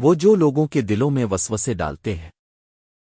وہ جو لوگوں کے دلوں میں وسوسے ڈالتے ہیں۔